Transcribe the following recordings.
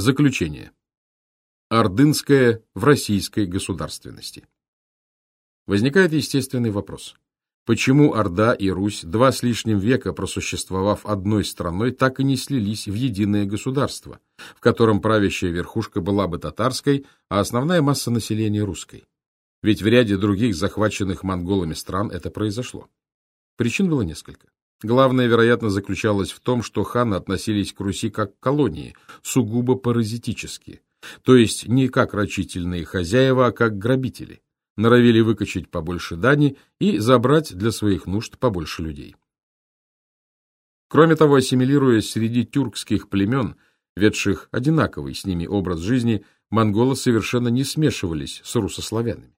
Заключение. Ордынское в российской государственности. Возникает естественный вопрос. Почему Орда и Русь, два с лишним века просуществовав одной страной, так и не слились в единое государство, в котором правящая верхушка была бы татарской, а основная масса населения русской? Ведь в ряде других захваченных монголами стран это произошло. Причин было несколько. Главное, вероятно, заключалось в том, что ханы относились к Руси как к колонии, сугубо паразитически, то есть не как рачительные хозяева, а как грабители, норовили выкачать побольше дани и забрать для своих нужд побольше людей. Кроме того, ассимилируясь среди тюркских племен, ведших одинаковый с ними образ жизни, монголы совершенно не смешивались с русославянами.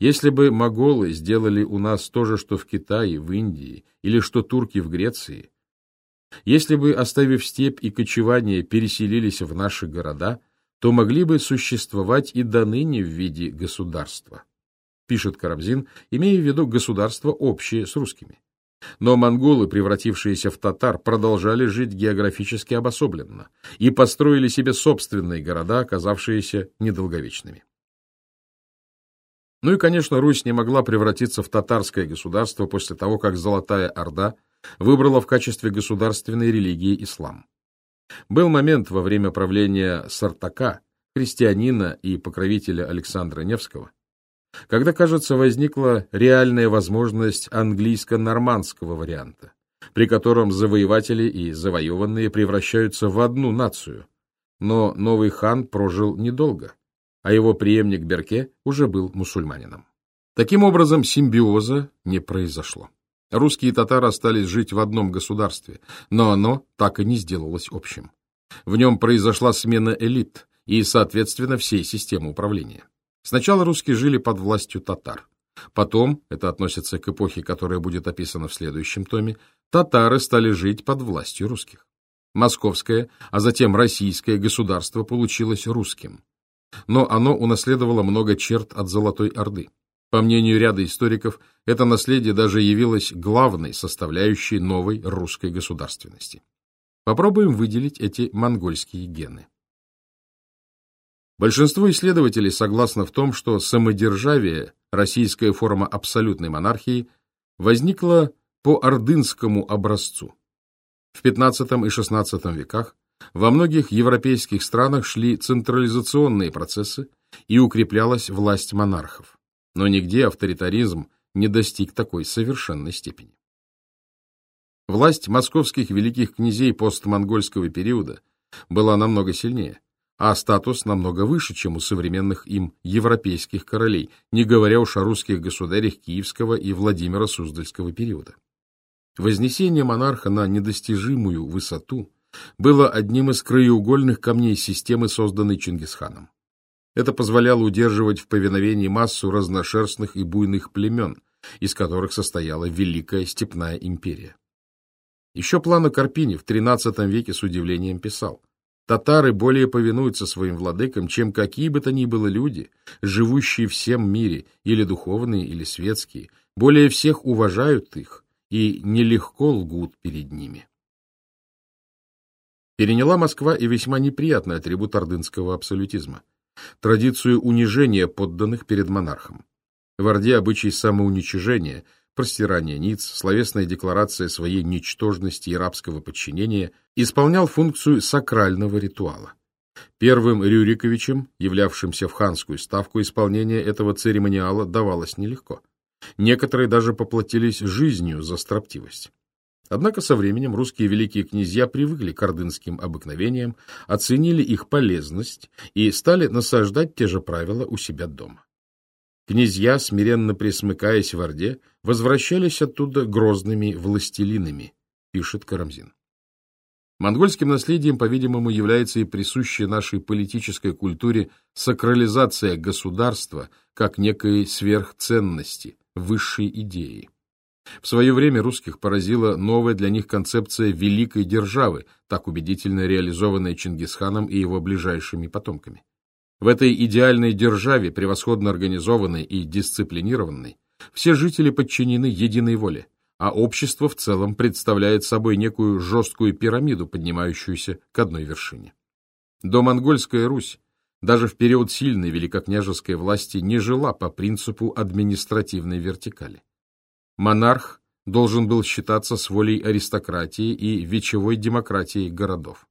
Если бы моголы сделали у нас то же, что в Китае, в Индии, или что турки в Греции, если бы, оставив степь и кочевание, переселились в наши города, то могли бы существовать и до ныне в виде государства, пишет Карамзин, имея в виду государство общее с русскими. Но монголы, превратившиеся в татар, продолжали жить географически обособленно и построили себе собственные города, оказавшиеся недолговечными. Ну и, конечно, Русь не могла превратиться в татарское государство после того, как Золотая Орда выбрала в качестве государственной религии ислам. Был момент во время правления Сартака, христианина и покровителя Александра Невского, когда, кажется, возникла реальная возможность английско-нормандского варианта, при котором завоеватели и завоеванные превращаются в одну нацию. Но новый хан прожил недолго а его преемник Берке уже был мусульманином. Таким образом, симбиоза не произошло. Русские и татары остались жить в одном государстве, но оно так и не сделалось общим. В нем произошла смена элит и, соответственно, всей системы управления. Сначала русские жили под властью татар. Потом, это относится к эпохе, которая будет описана в следующем томе, татары стали жить под властью русских. Московское, а затем российское государство получилось русским но оно унаследовало много черт от Золотой Орды. По мнению ряда историков, это наследие даже явилось главной составляющей новой русской государственности. Попробуем выделить эти монгольские гены. Большинство исследователей согласно в том, что самодержавие, российская форма абсолютной монархии, возникла по ордынскому образцу. В XV и XVI веках во многих европейских странах шли централизационные процессы и укреплялась власть монархов, но нигде авторитаризм не достиг такой совершенной степени. Власть московских великих князей постмонгольского периода была намного сильнее, а статус намного выше, чем у современных им европейских королей, не говоря уж о русских государях Киевского и Владимира Суздальского периода. Вознесение монарха на недостижимую высоту было одним из краеугольных камней системы, созданной Чингисханом. Это позволяло удерживать в повиновении массу разношерстных и буйных племен, из которых состояла Великая Степная империя. Еще Плано Карпини в XIII веке с удивлением писал, «Татары более повинуются своим владыкам, чем какие бы то ни было люди, живущие в всем мире, или духовные, или светские, более всех уважают их и нелегко лгут перед ними» переняла Москва и весьма неприятный атрибут ордынского абсолютизма – традицию унижения подданных перед монархом. В Орде обычай самоуничижения, простирание ниц, словесная декларация своей ничтожности и рабского подчинения исполнял функцию сакрального ритуала. Первым Рюриковичем, являвшимся в ханскую ставку, исполнение этого церемониала давалось нелегко. Некоторые даже поплатились жизнью за строптивость. Однако со временем русские великие князья привыкли к ордынским обыкновениям, оценили их полезность и стали насаждать те же правила у себя дома. Князья, смиренно присмыкаясь в Орде, возвращались оттуда грозными властелинами, пишет Карамзин. Монгольским наследием, по-видимому, является и присущая нашей политической культуре сакрализация государства как некой сверхценности, высшей идеи. В свое время русских поразила новая для них концепция великой державы, так убедительно реализованная Чингисханом и его ближайшими потомками. В этой идеальной державе, превосходно организованной и дисциплинированной, все жители подчинены единой воле, а общество в целом представляет собой некую жесткую пирамиду, поднимающуюся к одной вершине. Домонгольская Русь даже в период сильной великокняжеской власти не жила по принципу административной вертикали. Монарх должен был считаться с волей аристократии и вечевой демократии городов.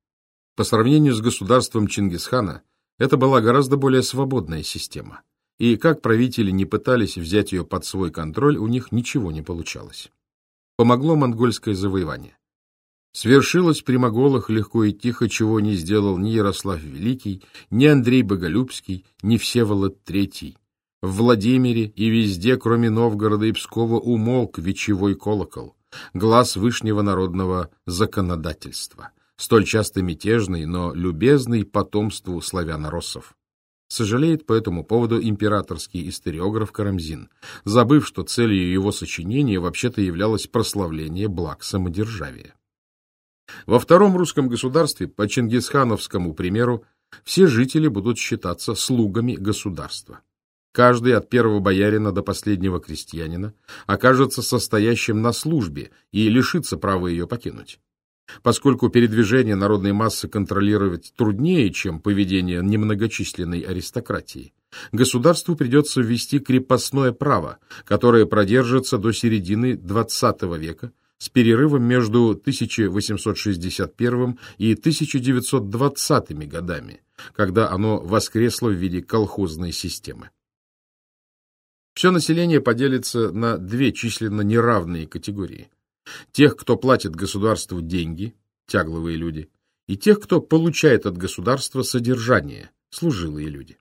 По сравнению с государством Чингисхана, это была гораздо более свободная система, и как правители не пытались взять ее под свой контроль, у них ничего не получалось. Помогло монгольское завоевание. Свершилось при моголах легко и тихо, чего не сделал ни Ярослав Великий, ни Андрей Боголюбский, ни Всеволод Третий. В Владимире и везде, кроме Новгорода и Пскова, умолк вечевой колокол, глаз вышнего народного законодательства, столь часто мятежный, но любезный потомству славяно-россов. Сожалеет по этому поводу императорский историограф Карамзин, забыв, что целью его сочинения вообще-то являлось прославление благ самодержавия. Во втором русском государстве, по чингисхановскому примеру, все жители будут считаться слугами государства. Каждый от первого боярина до последнего крестьянина окажется состоящим на службе и лишится права ее покинуть. Поскольку передвижение народной массы контролировать труднее, чем поведение немногочисленной аристократии, государству придется ввести крепостное право, которое продержится до середины XX века с перерывом между 1861 и 1920 годами, когда оно воскресло в виде колхозной системы. Все население поделится на две численно неравные категории. Тех, кто платит государству деньги, тягловые люди, и тех, кто получает от государства содержание, служилые люди.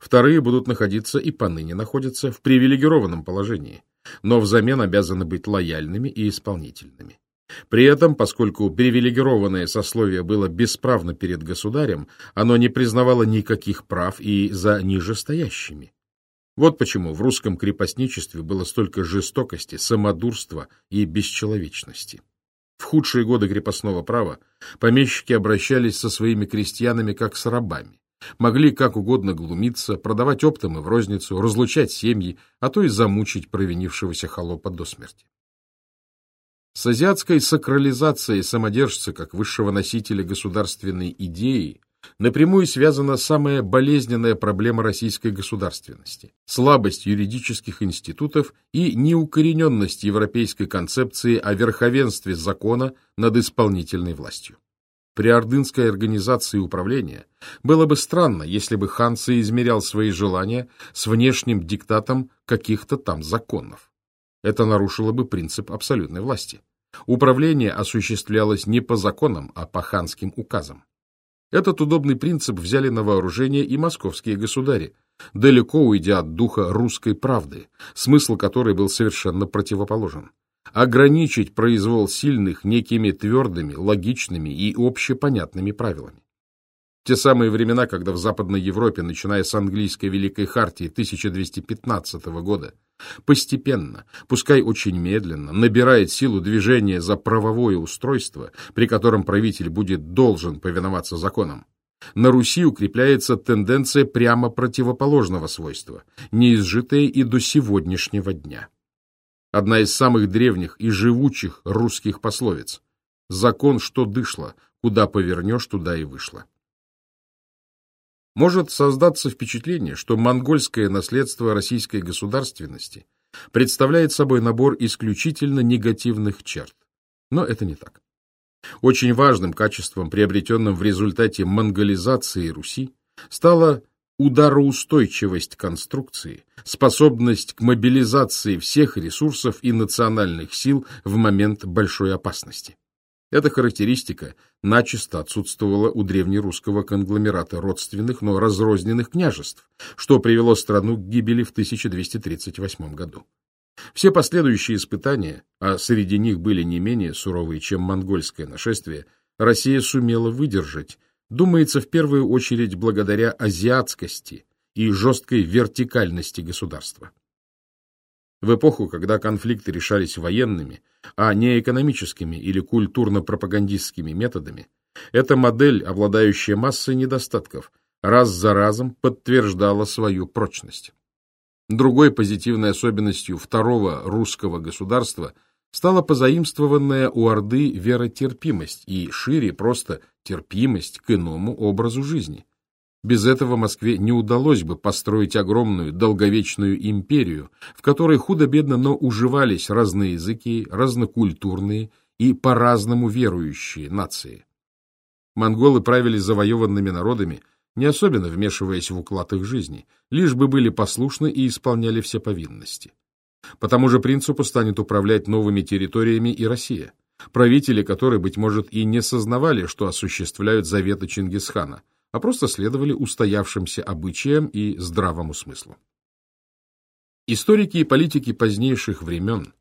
Вторые будут находиться и поныне находятся в привилегированном положении, но взамен обязаны быть лояльными и исполнительными. При этом, поскольку привилегированное сословие было бесправно перед государем, оно не признавало никаких прав и за нижестоящими. Вот почему в русском крепостничестве было столько жестокости, самодурства и бесчеловечности. В худшие годы крепостного права помещики обращались со своими крестьянами как с рабами, могли как угодно глумиться, продавать оптом и в розницу, разлучать семьи, а то и замучить провинившегося холопа до смерти. С азиатской сакрализацией самодержца как высшего носителя государственной идеи напрямую связана самая болезненная проблема российской государственности – слабость юридических институтов и неукорененность европейской концепции о верховенстве закона над исполнительной властью. При ордынской организации управления было бы странно, если бы хан соизмерял свои желания с внешним диктатом каких-то там законов. Это нарушило бы принцип абсолютной власти. Управление осуществлялось не по законам, а по ханским указам. Этот удобный принцип взяли на вооружение и московские государи, далеко уйдя от духа русской правды, смысл которой был совершенно противоположен. Ограничить произвол сильных некими твердыми, логичными и общепонятными правилами те самые времена, когда в Западной Европе, начиная с английской Великой Хартии 1215 года, постепенно, пускай очень медленно, набирает силу движения за правовое устройство, при котором правитель будет должен повиноваться законам. На Руси укрепляется тенденция прямо противоположного свойства, неизжитая и до сегодняшнего дня. Одна из самых древних и живучих русских пословиц «Закон, что дышло, куда повернешь, туда и вышло». Может создаться впечатление, что монгольское наследство российской государственности представляет собой набор исключительно негативных черт. Но это не так. Очень важным качеством, приобретенным в результате монголизации Руси, стала удароустойчивость конструкции, способность к мобилизации всех ресурсов и национальных сил в момент большой опасности. Эта характеристика начисто отсутствовала у древнерусского конгломерата родственных, но разрозненных княжеств, что привело страну к гибели в 1238 году. Все последующие испытания, а среди них были не менее суровые, чем монгольское нашествие, Россия сумела выдержать, думается, в первую очередь благодаря азиатскости и жесткой вертикальности государства. В эпоху, когда конфликты решались военными, а не экономическими или культурно-пропагандистскими методами, эта модель, обладающая массой недостатков, раз за разом подтверждала свою прочность. Другой позитивной особенностью второго русского государства стала позаимствованная у Орды веротерпимость и шире просто терпимость к иному образу жизни. Без этого Москве не удалось бы построить огромную, долговечную империю, в которой худо-бедно, но уживались разные языки, разнокультурные и по-разному верующие нации. Монголы правили завоеванными народами, не особенно вмешиваясь в уклад их жизни, лишь бы были послушны и исполняли все повинности. По тому же принципу станет управлять новыми территориями и Россия, правители которой, быть может, и не сознавали, что осуществляют заветы Чингисхана, а просто следовали устоявшимся обычаям и здравому смыслу. Историки и политики позднейших времен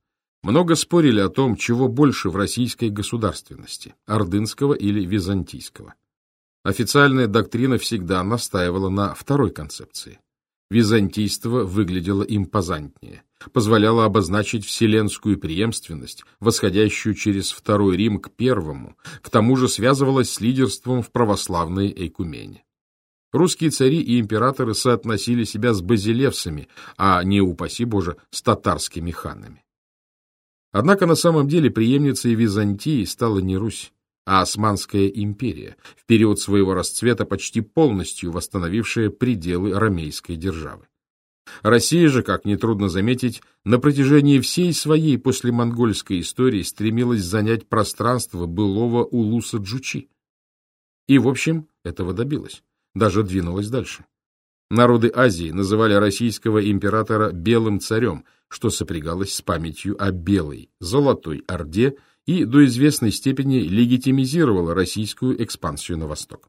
много спорили о том, чего больше в российской государственности – ордынского или византийского. Официальная доктрина всегда настаивала на второй концепции. Византийство выглядело импозантнее, позволяло обозначить вселенскую преемственность, восходящую через Второй Рим к Первому, к тому же связывалось с лидерством в православной эйкумене. Русские цари и императоры соотносили себя с базилевсами, а не, упаси Боже, с татарскими ханами. Однако на самом деле преемницей Византии стала не Русь, а Османская империя, в период своего расцвета почти полностью восстановившая пределы ромейской державы. Россия же, как нетрудно заметить, на протяжении всей своей послемонгольской истории стремилась занять пространство былого Улуса Джучи. И, в общем, этого добилась, даже двинулась дальше. Народы Азии называли российского императора «белым царем», что сопрягалось с памятью о Белой, Золотой Орде и до известной степени легитимизировало российскую экспансию на восток.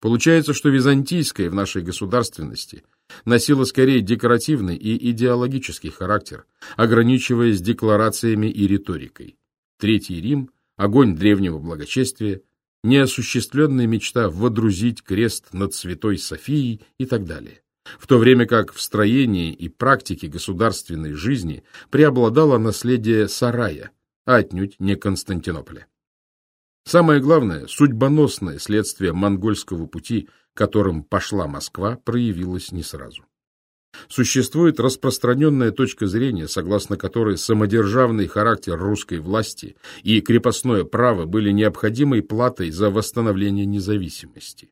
Получается, что византийская в нашей государственности носила скорее декоративный и идеологический характер, ограничиваясь декларациями и риторикой. Третий Рим, огонь древнего благочестия, неосуществленная мечта водрузить крест над Святой Софией и так далее. В то время как в строении и практике государственной жизни преобладало наследие сарая, а отнюдь не Константинополя. Самое главное, судьбоносное следствие монгольского пути, которым пошла Москва, проявилось не сразу. Существует распространенная точка зрения, согласно которой самодержавный характер русской власти и крепостное право были необходимой платой за восстановление независимости.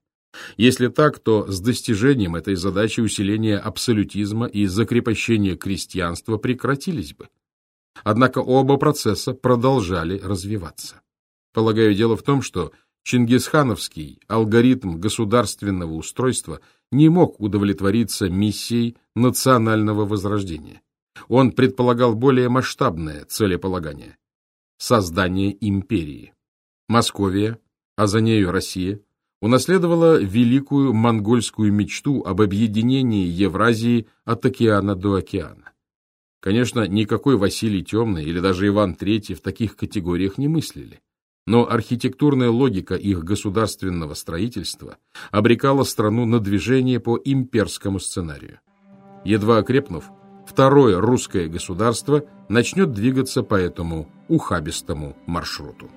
Если так, то с достижением этой задачи усиления абсолютизма и закрепощения крестьянства прекратились бы. Однако оба процесса продолжали развиваться. Полагаю, дело в том, что Чингисхановский алгоритм государственного устройства не мог удовлетвориться миссией национального возрождения. Он предполагал более масштабное целеполагание – создание империи. Московия, а за нею Россия, унаследовала великую монгольскую мечту об объединении Евразии от океана до океана. Конечно, никакой Василий Темный или даже Иван III в таких категориях не мыслили. Но архитектурная логика их государственного строительства обрекала страну на движение по имперскому сценарию. Едва окрепнув, второе русское государство начнет двигаться по этому ухабистому маршруту.